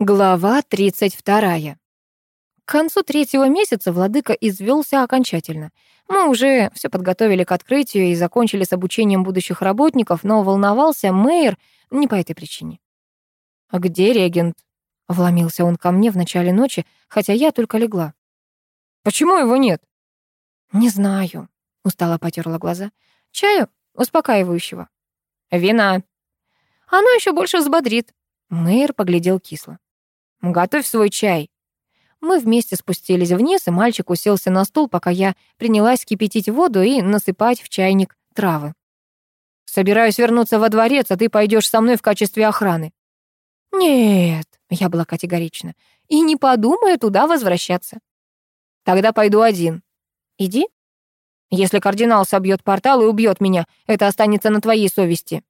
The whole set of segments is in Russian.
Глава 32. К концу третьего месяца владыка извелся окончательно. Мы уже все подготовили к открытию и закончили с обучением будущих работников, но волновался мэр не по этой причине. «А где регент?» — вломился он ко мне в начале ночи, хотя я только легла. «Почему его нет?» «Не знаю», — устало потерла глаза. «Чаю успокаивающего». «Вина». «Оно еще больше взбодрит». Мэр поглядел кисло. Готовь свой чай». Мы вместе спустились вниз, и мальчик уселся на стул, пока я принялась кипятить воду и насыпать в чайник травы. «Собираюсь вернуться во дворец, а ты пойдешь со мной в качестве охраны». «Нет», — я была категорична, — «и не подумаю туда возвращаться». «Тогда пойду один». «Иди». «Если кардинал собьет портал и убьет меня, это останется на твоей совести».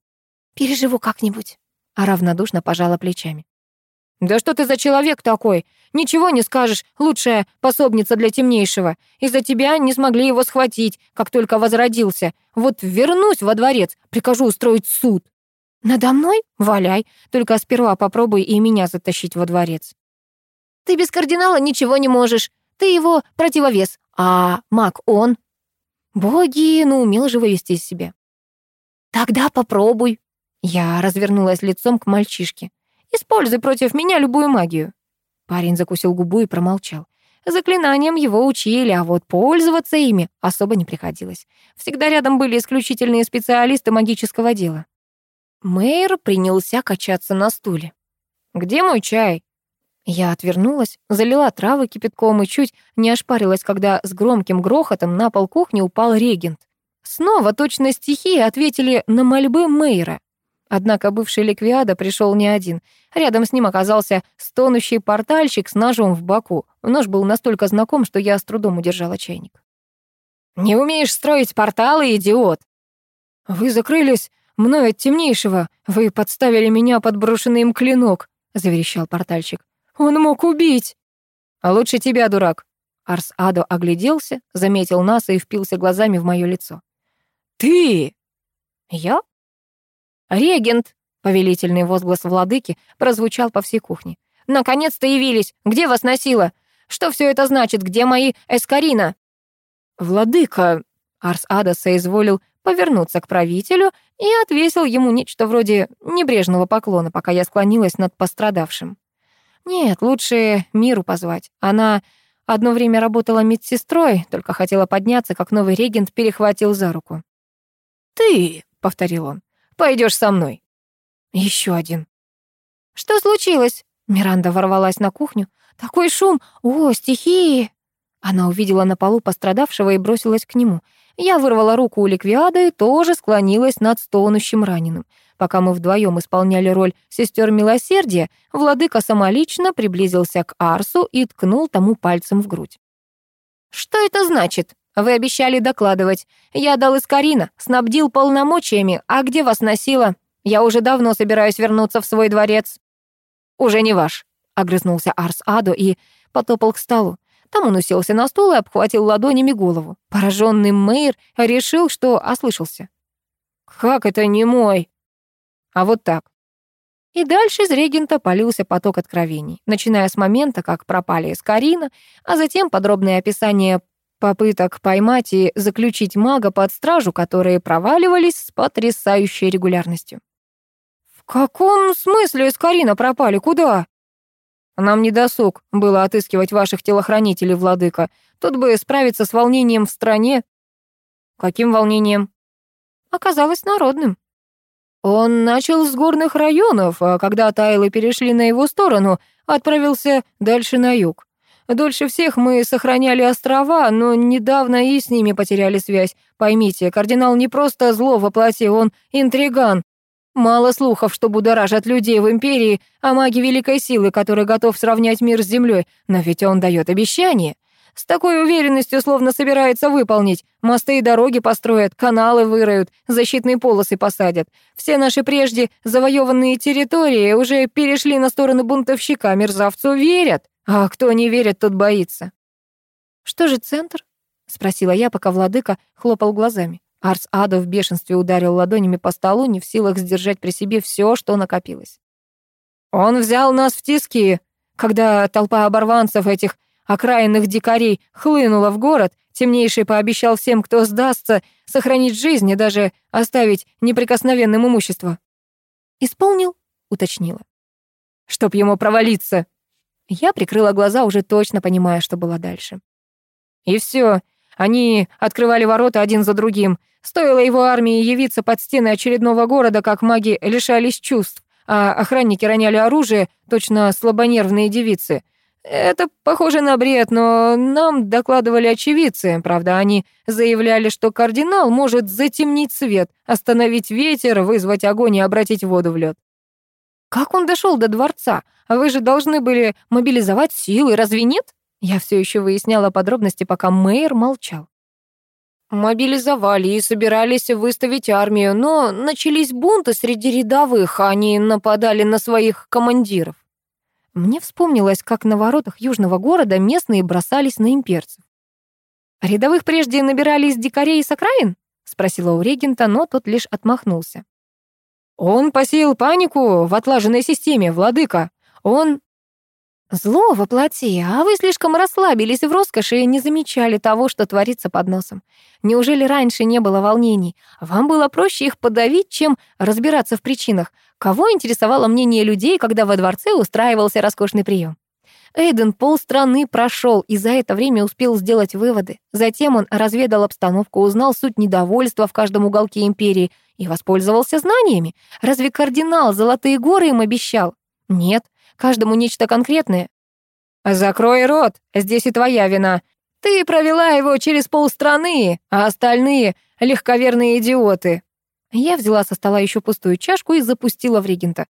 «Переживу как-нибудь», — а равнодушно пожала плечами. «Да что ты за человек такой? Ничего не скажешь, лучшая пособница для темнейшего. Из-за тебя не смогли его схватить, как только возродился. Вот вернусь во дворец, прикажу устроить суд». «Надо мной? Валяй. Только сперва попробуй и меня затащить во дворец». «Ты без кардинала ничего не можешь. Ты его противовес. А маг он». Боги, ну, умел же вывести из себя. «Тогда попробуй». Я развернулась лицом к мальчишке. Используй против меня любую магию». Парень закусил губу и промолчал. Заклинанием его учили, а вот пользоваться ими особо не приходилось. Всегда рядом были исключительные специалисты магического дела. Мэйр принялся качаться на стуле. «Где мой чай?» Я отвернулась, залила травы кипятком и чуть не ошпарилась, когда с громким грохотом на пол кухни упал регент. Снова точно стихии ответили на мольбы Мэйра. Однако бывший ликвиада пришел не один. Рядом с ним оказался стонущий портальщик с ножом в боку. Нож был настолько знаком, что я с трудом удержала чайник. «Не умеешь строить порталы, идиот!» «Вы закрылись мной от темнейшего. Вы подставили меня под брошенный им клинок», — заверещал портальщик. «Он мог убить!» «А лучше тебя, дурак!» Арс Адо огляделся, заметил нас и впился глазами в мое лицо. «Ты!» «Я?» «Регент!» — повелительный возглас владыки прозвучал по всей кухне. «Наконец-то явились! Где вас носило? Что все это значит? Где мои эскарина?» «Владыка!» — Арс Ада соизволил повернуться к правителю и отвесил ему нечто вроде небрежного поклона, пока я склонилась над пострадавшим. Нет, лучше Миру позвать. Она одно время работала медсестрой, только хотела подняться, как новый регент перехватил за руку. «Ты!» — повторил он. Пойдешь со мной». Еще один. «Что случилось?» Миранда ворвалась на кухню. «Такой шум! О, стихии!» Она увидела на полу пострадавшего и бросилась к нему. Я вырвала руку у Ликвиада и тоже склонилась над стонущим раненым. Пока мы вдвоем исполняли роль сестер милосердия, владыка самолично приблизился к Арсу и ткнул тому пальцем в грудь. «Что это значит?» Вы обещали докладывать. Я дал из Карина, снабдил полномочиями. А где вас носило? Я уже давно собираюсь вернуться в свой дворец». «Уже не ваш», — огрызнулся Арс Адо и потопал к столу. Там он уселся на стул и обхватил ладонями голову. Пораженный Мэйр решил, что ослышался. «Как это не мой?» «А вот так». И дальше из регента полился поток откровений, начиная с момента, как пропали из Карина, а затем подробное описание попыток поймать и заключить мага под стражу, которые проваливались с потрясающей регулярностью. «В каком смысле из Карина пропали? Куда?» «Нам не досуг было отыскивать ваших телохранителей, владыка. Тут бы справиться с волнением в стране». «Каким волнением?» «Оказалось народным». Он начал с горных районов, а когда тайлы перешли на его сторону, отправился дальше на юг. Дольше всех мы сохраняли острова, но недавно и с ними потеряли связь. Поймите, кардинал не просто зло воплоти, он интриган. Мало слухов, что будоражат людей в империи о маге великой силы, который готов сравнять мир с землей, но ведь он дает обещание. С такой уверенностью словно собирается выполнить. Мосты и дороги построят, каналы выроют, защитные полосы посадят. Все наши прежде завоеванные территории уже перешли на сторону бунтовщика, мерзавцу верят. А кто не верит, тот боится. Что же центр? Спросила я, пока владыка хлопал глазами. Арс Ада в бешенстве ударил ладонями по столу, не в силах сдержать при себе все, что накопилось. Он взял нас в тиски, когда толпа оборванцев этих окраинных дикарей хлынула в город, темнейший пообещал всем, кто сдастся, сохранить жизнь и даже оставить неприкосновенным имущество. «Исполнил?» — уточнила. «Чтоб ему провалиться!» Я прикрыла глаза, уже точно понимая, что было дальше. И все. Они открывали ворота один за другим. Стоило его армии явиться под стены очередного города, как маги лишались чувств, а охранники роняли оружие, точно слабонервные девицы. Это похоже на бред, но нам докладывали очевидцы. Правда, они заявляли, что кардинал может затемнить свет, остановить ветер, вызвать огонь и обратить воду в лед. Как он дошел до дворца? Вы же должны были мобилизовать силы, разве нет? Я все еще выясняла подробности, пока мэр молчал. Мобилизовали и собирались выставить армию, но начались бунты среди рядовых, а они нападали на своих командиров. Мне вспомнилось, как на воротах южного города местные бросались на имперцев. «Рядовых прежде набирали из дикарей и с окраин?» — спросила у регента, но тот лишь отмахнулся. «Он посеял панику в отлаженной системе, владыка. Он Зло воплоти, а вы слишком расслабились в роскоши и не замечали того, что творится под носом. Неужели раньше не было волнений? Вам было проще их подавить, чем разбираться в причинах. Кого интересовало мнение людей, когда во дворце устраивался роскошный прием? Эйден полстраны прошел и за это время успел сделать выводы. Затем он разведал обстановку, узнал суть недовольства в каждом уголке империи и воспользовался знаниями. Разве кардинал Золотые горы им обещал? Нет, каждому нечто конкретное. «Закрой рот, здесь и твоя вина. Ты провела его через полстраны, а остальные — легковерные идиоты». Я взяла со стола еще пустую чашку и запустила в регента.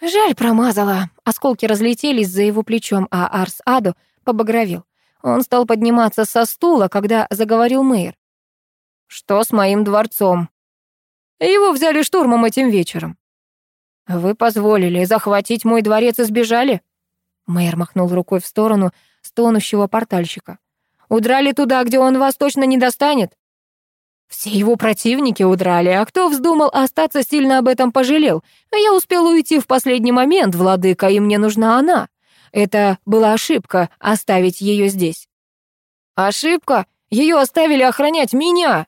Жаль, промазала. Осколки разлетелись за его плечом, а Арс Аду побагровел. Он стал подниматься со стула, когда заговорил мэр. «Что с моим дворцом?» «Его взяли штурмом этим вечером». «Вы позволили захватить мой дворец и сбежали?» Мэр махнул рукой в сторону стонущего портальщика. «Удрали туда, где он вас точно не достанет?» Все его противники удрали, а кто вздумал остаться, сильно об этом пожалел. Я успел уйти в последний момент, владыка, и мне нужна она. Это была ошибка — оставить ее здесь. Ошибка? Ее оставили охранять меня!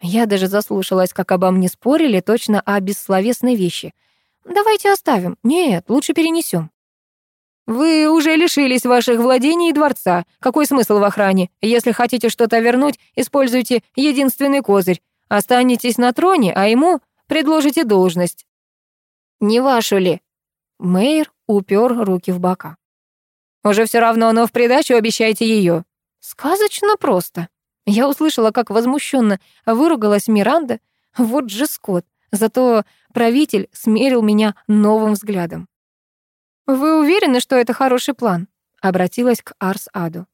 Я даже заслушалась, как обо мне спорили, точно о бессловесной вещи — Давайте оставим. Нет, лучше перенесем. Вы уже лишились ваших владений и дворца. Какой смысл в охране? Если хотите что-то вернуть, используйте единственный козырь. Останетесь на троне, а ему предложите должность. Не вашу ли? Мэйр упер руки в бока. Уже все равно, но в придачу обещайте ее. Сказочно просто. Я услышала, как возмущенно выругалась Миранда. Вот же скот. Зато правитель смерил меня новым взглядом. «Вы уверены, что это хороший план?» — обратилась к Арс-Аду.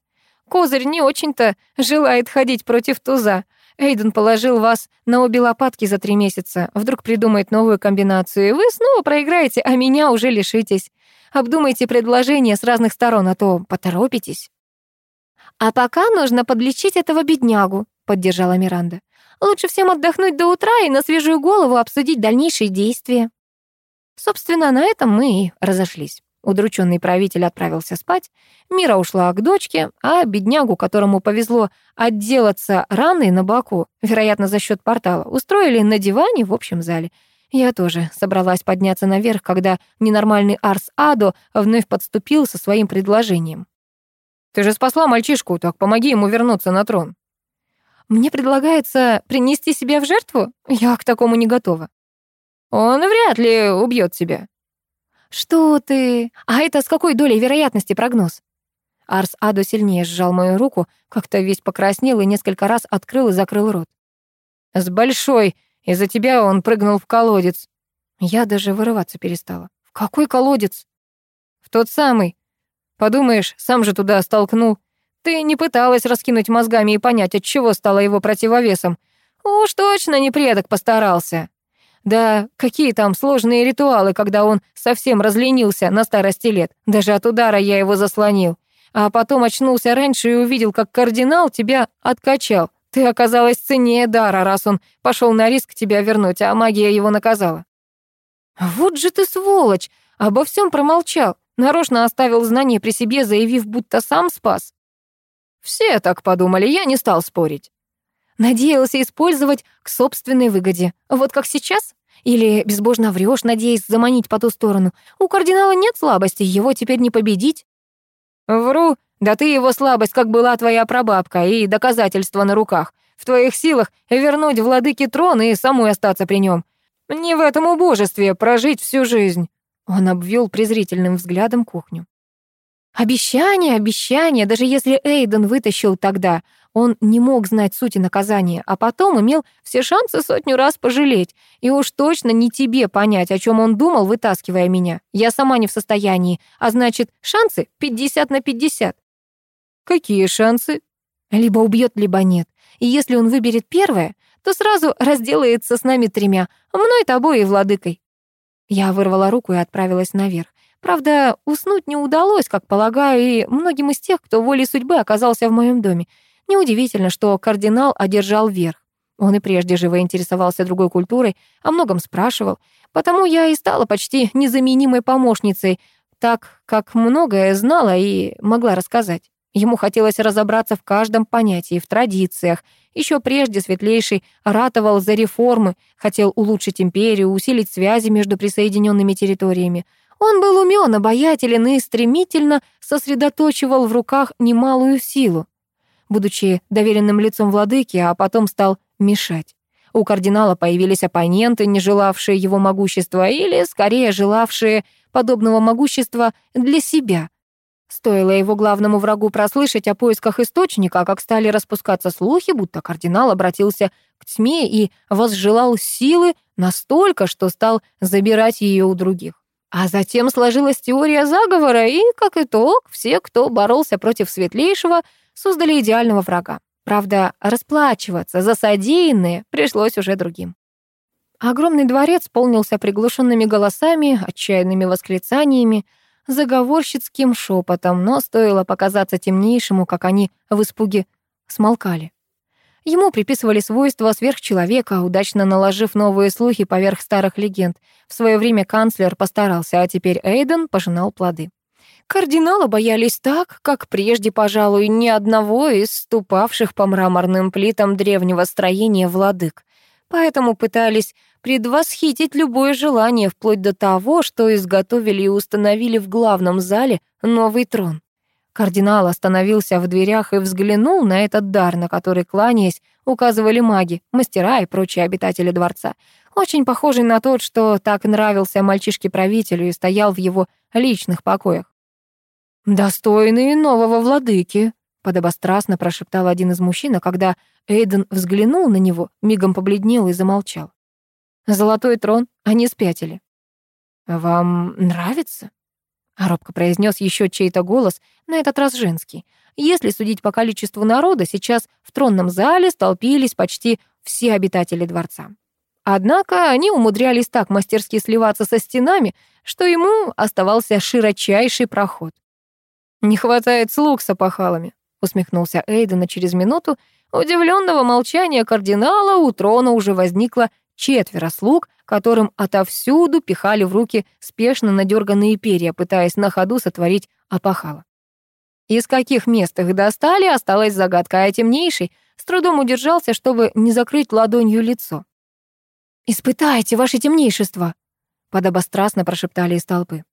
«Козырь не очень-то желает ходить против туза. Эйден положил вас на обе лопатки за три месяца. Вдруг придумает новую комбинацию, и вы снова проиграете, а меня уже лишитесь. Обдумайте предложение с разных сторон, а то поторопитесь». «А пока нужно подлечить этого беднягу», — поддержала Миранда. Лучше всем отдохнуть до утра и на свежую голову обсудить дальнейшие действия. Собственно, на этом мы и разошлись. Удрученный правитель отправился спать, Мира ушла к дочке, а беднягу, которому повезло отделаться раной на боку, вероятно, за счет портала, устроили на диване в общем зале. Я тоже собралась подняться наверх, когда ненормальный Арс Адо вновь подступил со своим предложением. «Ты же спасла мальчишку, так помоги ему вернуться на трон». Мне предлагается принести себя в жертву? Я к такому не готова. Он вряд ли убьет тебя. Что ты? А это с какой долей вероятности прогноз? Арс Адо сильнее сжал мою руку, как-то весь покраснел и несколько раз открыл и закрыл рот. С большой. Из-за тебя он прыгнул в колодец. Я даже вырываться перестала. В какой колодец? В тот самый. Подумаешь, сам же туда столкнул. Ты не пыталась раскинуть мозгами и понять, от чего стало его противовесом. Уж точно не предок постарался. Да, какие там сложные ритуалы, когда он совсем разленился на старости лет. Даже от удара я его заслонил. А потом очнулся раньше и увидел, как кардинал тебя откачал. Ты оказалась ценнее дара, раз он пошел на риск тебя вернуть, а магия его наказала. Вот же ты сволочь! Обо всем промолчал, нарочно оставил знание при себе, заявив, будто сам спас. Все так подумали, я не стал спорить. Надеялся использовать к собственной выгоде. Вот как сейчас? Или безбожно врешь, надеясь заманить по ту сторону. У кардинала нет слабости, его теперь не победить. Вру, да ты его слабость, как была твоя прабабка, и доказательства на руках. В твоих силах вернуть владыке трон и самой остаться при нем. Не в этом убожестве прожить всю жизнь. Он обвел презрительным взглядом кухню. Обещание, обещание, даже если Эйден вытащил тогда, он не мог знать сути наказания, а потом имел все шансы сотню раз пожалеть. И уж точно не тебе понять, о чем он думал, вытаскивая меня. Я сама не в состоянии, а значит, шансы 50 на 50. Какие шансы? Либо убьет, либо нет. И если он выберет первое, то сразу разделается с нами тремя, мной, тобой и владыкой. Я вырвала руку и отправилась наверх. Правда, уснуть не удалось, как полагаю, и многим из тех, кто волей судьбы оказался в моем доме. Неудивительно, что кардинал одержал верх. Он и прежде живо интересовался другой культурой, о многом спрашивал. Потому я и стала почти незаменимой помощницей, так как многое знала и могла рассказать. Ему хотелось разобраться в каждом понятии, в традициях. Еще прежде Светлейший ратовал за реформы, хотел улучшить империю, усилить связи между присоединенными территориями. Он был умен, обаятелен и стремительно сосредоточивал в руках немалую силу. Будучи доверенным лицом владыки, а потом стал мешать. У кардинала появились оппоненты, не желавшие его могущества, или, скорее, желавшие подобного могущества для себя — Стоило его главному врагу прослышать о поисках источника, как стали распускаться слухи, будто кардинал обратился к тьме и возжелал силы настолько, что стал забирать ее у других. А затем сложилась теория заговора, и, как итог, все, кто боролся против светлейшего, создали идеального врага. Правда, расплачиваться за содеянное пришлось уже другим. Огромный дворец полнился приглушенными голосами, отчаянными восклицаниями, заговорщицким шепотом, но стоило показаться темнейшему, как они в испуге смолкали. Ему приписывали свойства сверхчеловека, удачно наложив новые слухи поверх старых легенд. В свое время канцлер постарался, а теперь Эйден пожинал плоды. Кардинала боялись так, как прежде, пожалуй, ни одного из ступавших по мраморным плитам древнего строения владык. Поэтому пытались предвосхитить любое желание, вплоть до того, что изготовили и установили в главном зале новый трон. Кардинал остановился в дверях и взглянул на этот дар, на который, кланяясь, указывали маги, мастера и прочие обитатели дворца, очень похожий на тот, что так нравился мальчишке-правителю и стоял в его личных покоях. «Достойные нового владыки», — подобострастно прошептал один из мужчин, а когда Эйден взглянул на него, мигом побледнел и замолчал. Золотой трон, они спятили. «Вам нравится?» Робко произнес еще чей-то голос, на этот раз женский. Если судить по количеству народа, сейчас в тронном зале столпились почти все обитатели дворца. Однако они умудрялись так мастерски сливаться со стенами, что ему оставался широчайший проход. «Не хватает слуг с опахалами», — усмехнулся Эйден, а через минуту удивленного молчания кардинала у трона уже возникла четверо слуг, которым отовсюду пихали в руки спешно надерганные перья, пытаясь на ходу сотворить опахало. Из каких мест их достали, осталась загадка, а темнейший с трудом удержался, чтобы не закрыть ладонью лицо. «Испытайте, ваше темнейшество!» — подобострастно прошептали из толпы.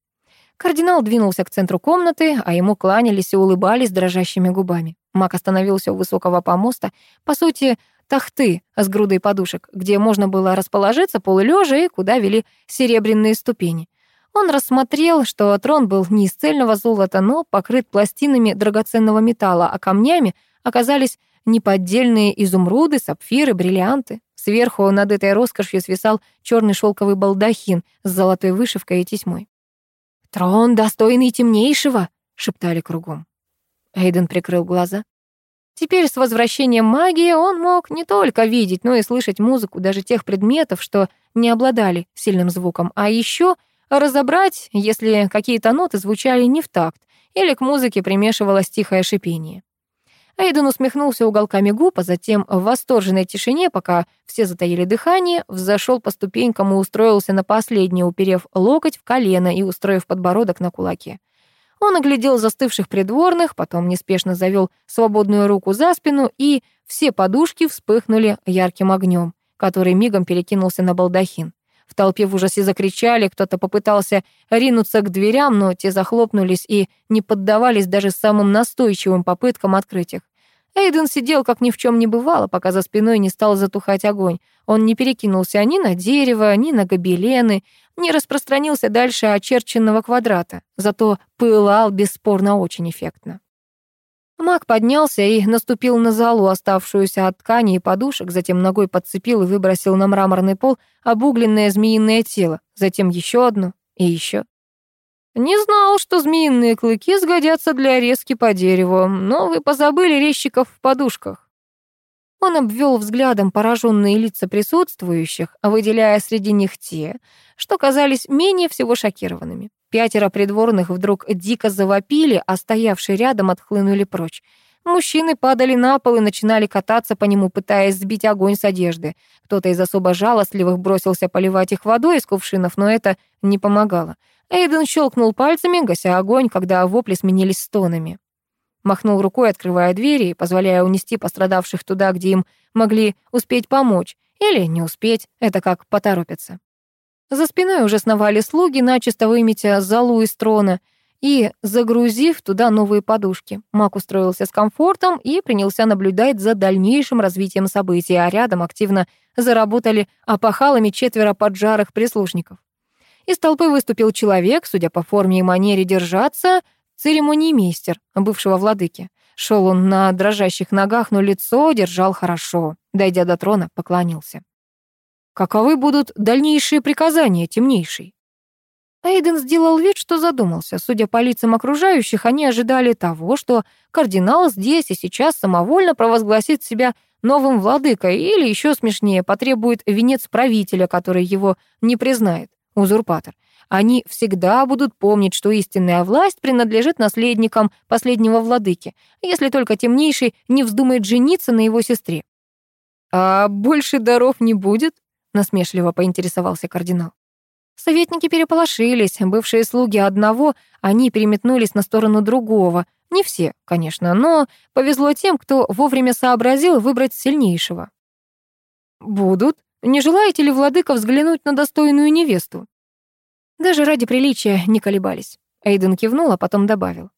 Кардинал двинулся к центру комнаты, а ему кланялись и улыбались дрожащими губами. Маг остановился у высокого помоста, по сути, тахты с грудой подушек, где можно было расположиться полулежа и куда вели серебряные ступени. Он рассмотрел, что трон был не из цельного золота, но покрыт пластинами драгоценного металла, а камнями оказались неподдельные изумруды, сапфиры, бриллианты. Сверху над этой роскошью свисал черный шелковый балдахин с золотой вышивкой и тесьмой. «Трон, достойный темнейшего!» — шептали кругом. Эйден прикрыл глаза. Теперь с возвращением магии он мог не только видеть, но и слышать музыку даже тех предметов, что не обладали сильным звуком, а еще разобрать, если какие-то ноты звучали не в такт или к музыке примешивалось тихое шипение. Эйден усмехнулся уголками губ, а затем в восторженной тишине, пока все затаили дыхание, взошел по ступенькам и устроился на последнее, уперев локоть в колено и устроив подбородок на кулаке. Он оглядел застывших придворных, потом неспешно завел свободную руку за спину, и все подушки вспыхнули ярким огнем, который мигом перекинулся на балдахин. В толпе в ужасе закричали, кто-то попытался ринуться к дверям, но те захлопнулись и не поддавались даже самым настойчивым попыткам открыть их. Эйден сидел, как ни в чем не бывало, пока за спиной не стал затухать огонь. Он не перекинулся ни на дерево, ни на гобелены, не распространился дальше очерченного квадрата, зато пылал бесспорно очень эффектно. Маг поднялся и наступил на залу, оставшуюся от ткани и подушек, затем ногой подцепил и выбросил на мраморный пол обугленное змеиное тело, затем еще одно и еще. Не знал, что змеиные клыки сгодятся для резки по дереву, но вы позабыли резчиков в подушках. Он обвел взглядом пораженные лица присутствующих, выделяя среди них те, что казались менее всего шокированными. Пятеро придворных вдруг дико завопили, а стоявшие рядом отхлынули прочь. Мужчины падали на пол и начинали кататься по нему, пытаясь сбить огонь с одежды. Кто-то из особо жалостливых бросился поливать их водой из кувшинов, но это не помогало. Эйден щелкнул пальцами, гася огонь, когда вопли сменились стонами. Махнул рукой, открывая двери позволяя унести пострадавших туда, где им могли успеть помочь. Или не успеть, это как поторопиться. За спиной уже сновали слуги, начисто выметя залу из трона и загрузив туда новые подушки. Мак устроился с комфортом и принялся наблюдать за дальнейшим развитием событий, а рядом активно заработали опахалами четверо поджарых прислужников. Из толпы выступил человек, судя по форме и манере держаться, церемониймейстер бывшего владыки. Шел он на дрожащих ногах, но лицо держал хорошо. Дойдя до трона, поклонился. Каковы будут дальнейшие приказания, темнейший? Эйден сделал вид, что задумался. Судя по лицам окружающих, они ожидали того, что кардинал здесь и сейчас самовольно провозгласит себя новым владыкой или еще смешнее, потребует венец правителя, который его не признает, узурпатор. Они всегда будут помнить, что истинная власть принадлежит наследникам последнего владыки, если только темнейший не вздумает жениться на его сестре. «А больше даров не будет?» Насмешливо поинтересовался кардинал. Советники переполошились, бывшие слуги одного, они переметнулись на сторону другого. Не все, конечно, но повезло тем, кто вовремя сообразил выбрать сильнейшего. «Будут. Не желаете ли, владыка, взглянуть на достойную невесту?» Даже ради приличия не колебались. Эйден кивнул, а потом добавил.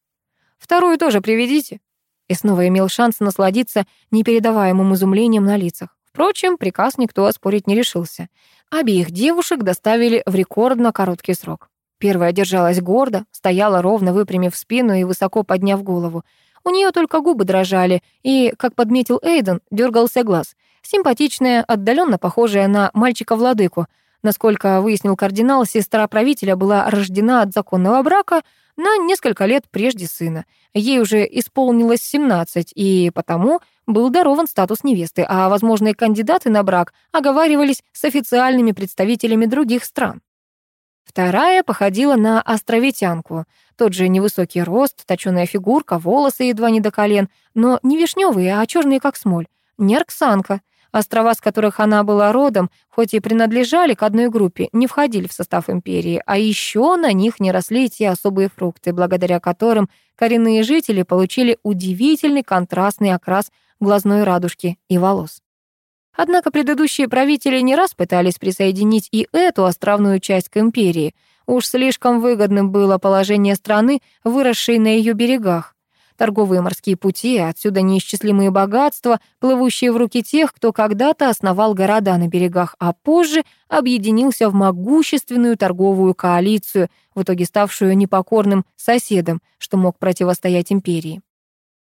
«Вторую тоже приведите». И снова имел шанс насладиться непередаваемым изумлением на лицах. Впрочем, приказ никто оспорить не решился. Обеих девушек доставили в рекордно короткий срок. Первая держалась гордо, стояла ровно, выпрямив спину и высоко подняв голову. У нее только губы дрожали, и, как подметил Эйден, дергался глаз. Симпатичная, отдаленно похожая на мальчика-владыку. Насколько выяснил кардинал, сестра правителя была рождена от законного брака на несколько лет прежде сына. Ей уже исполнилось 17, и потому был дарован статус невесты, а возможные кандидаты на брак оговаривались с официальными представителями других стран. Вторая походила на островитянку. Тот же невысокий рост, точёная фигурка, волосы едва не до колен, но не вишневые, а черные как смоль. Не арксанка. Острова, с которых она была родом, хоть и принадлежали к одной группе, не входили в состав империи, а еще на них не росли те особые фрукты, благодаря которым коренные жители получили удивительный контрастный окрас глазной радужки и волос. Однако предыдущие правители не раз пытались присоединить и эту островную часть к империи. Уж слишком выгодным было положение страны, выросшей на ее берегах. Торговые морские пути, отсюда неисчислимые богатства, плывущие в руки тех, кто когда-то основал города на берегах, а позже объединился в могущественную торговую коалицию, в итоге ставшую непокорным соседом, что мог противостоять империи.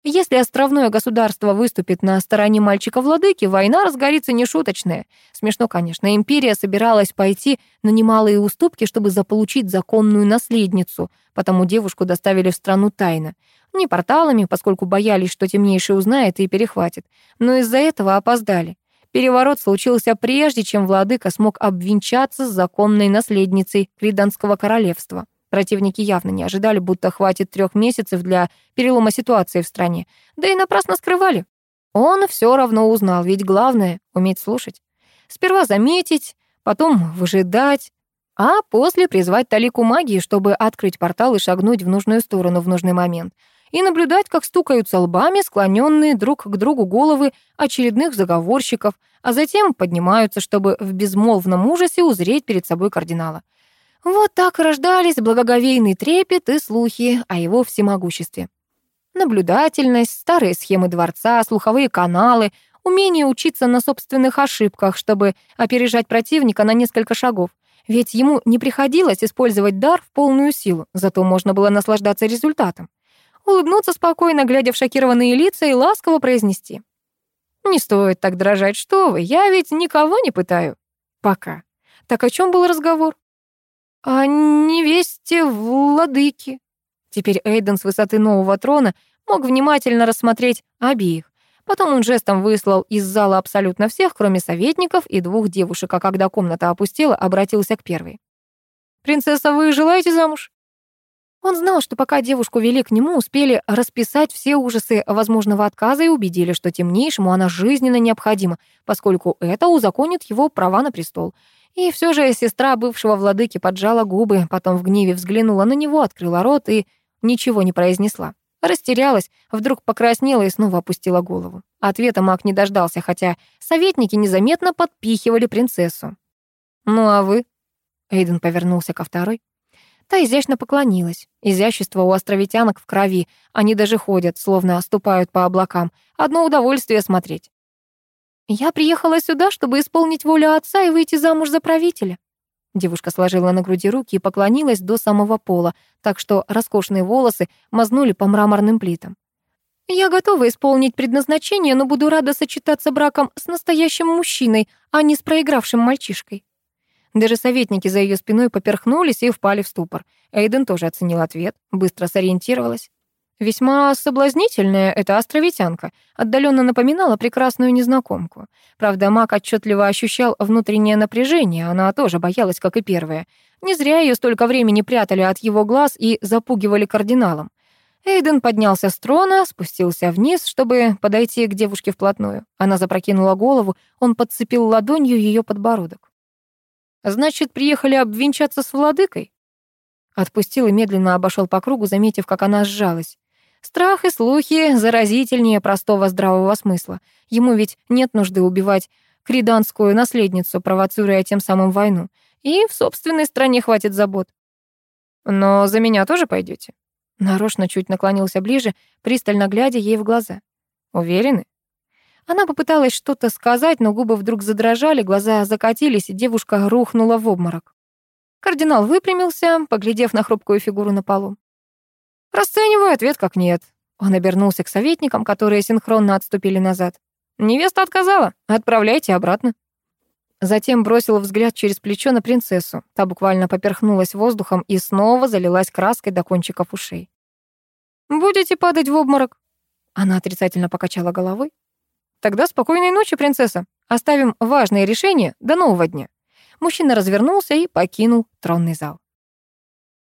Если островное государство выступит на стороне мальчика-владыки, война разгорится нешуточная. Смешно, конечно, империя собиралась пойти на немалые уступки, чтобы заполучить законную наследницу, потому девушку доставили в страну тайно. Не порталами, поскольку боялись, что темнейший узнает и перехватит, но из-за этого опоздали. Переворот случился прежде, чем владыка смог обвенчаться с законной наследницей Криданского королевства. Противники явно не ожидали, будто хватит трех месяцев для перелома ситуации в стране. Да и напрасно скрывали. Он все равно узнал, ведь главное — уметь слушать. Сперва заметить, потом выжидать, а после призвать талику магии, чтобы открыть портал и шагнуть в нужную сторону в нужный момент, и наблюдать, как стукаются лбами склоненные друг к другу головы очередных заговорщиков, а затем поднимаются, чтобы в безмолвном ужасе узреть перед собой кардинала. Вот так рождались благоговейный трепет и слухи о его всемогуществе. Наблюдательность, старые схемы дворца, слуховые каналы, умение учиться на собственных ошибках, чтобы опережать противника на несколько шагов. Ведь ему не приходилось использовать дар в полную силу, зато можно было наслаждаться результатом. Улыбнуться спокойно, глядя в шокированные лица, и ласково произнести. «Не стоит так дрожать, что вы, я ведь никого не пытаю. Пока. Так о чем был разговор?» «О невесте владыки». Теперь Эйден с высоты нового трона мог внимательно рассмотреть обеих. Потом он жестом выслал из зала абсолютно всех, кроме советников и двух девушек, а когда комната опустела, обратился к первой. «Принцесса, вы желаете замуж?» Он знал, что пока девушку вели к нему, успели расписать все ужасы возможного отказа и убедили, что темнейшему она жизненно необходима, поскольку это узаконит его права на престол. И все же сестра бывшего владыки поджала губы, потом в гневе взглянула на него, открыла рот и ничего не произнесла. Растерялась, вдруг покраснела и снова опустила голову. Ответа маг не дождался, хотя советники незаметно подпихивали принцессу. «Ну а вы?» Эйден повернулся ко второй. Та изящно поклонилась. Изящество у островитянок в крови. Они даже ходят, словно ступают по облакам. Одно удовольствие смотреть. «Я приехала сюда, чтобы исполнить волю отца и выйти замуж за правителя», Девушка сложила на груди руки и поклонилась до самого пола, так что роскошные волосы мазнули по мраморным плитам. «Я готова исполнить предназначение, но буду рада сочетаться браком с настоящим мужчиной, а не с проигравшим мальчишкой». Даже советники за ее спиной поперхнулись и впали в ступор. Эйден тоже оценил ответ, быстро сориентировалась. Весьма соблазнительная эта островитянка, отдаленно напоминала прекрасную незнакомку. Правда, маг отчетливо ощущал внутреннее напряжение, она тоже боялась, как и первая. Не зря ее столько времени прятали от его глаз и запугивали кардиналом. Эйден поднялся с трона, спустился вниз, чтобы подойти к девушке вплотную. Она запрокинула голову, он подцепил ладонью ее подбородок. «Значит, приехали обвенчаться с владыкой?» Отпустил и медленно обошел по кругу, заметив, как она сжалась. Страх и слухи заразительнее простого здравого смысла. Ему ведь нет нужды убивать криданскую наследницу, провоцируя тем самым войну. И в собственной стране хватит забот. Но за меня тоже пойдете? Нарочно чуть наклонился ближе, пристально глядя ей в глаза. Уверены? Она попыталась что-то сказать, но губы вдруг задрожали, глаза закатились, и девушка рухнула в обморок. Кардинал выпрямился, поглядев на хрупкую фигуру на полу. Расцениваю ответ как нет. Он обернулся к советникам, которые синхронно отступили назад. Невеста отказала. Отправляйте обратно. Затем бросил взгляд через плечо на принцессу. Та буквально поперхнулась воздухом и снова залилась краской до кончиков ушей. «Будете падать в обморок?» Она отрицательно покачала головой. «Тогда спокойной ночи, принцесса. Оставим важные решения до нового дня». Мужчина развернулся и покинул тронный зал.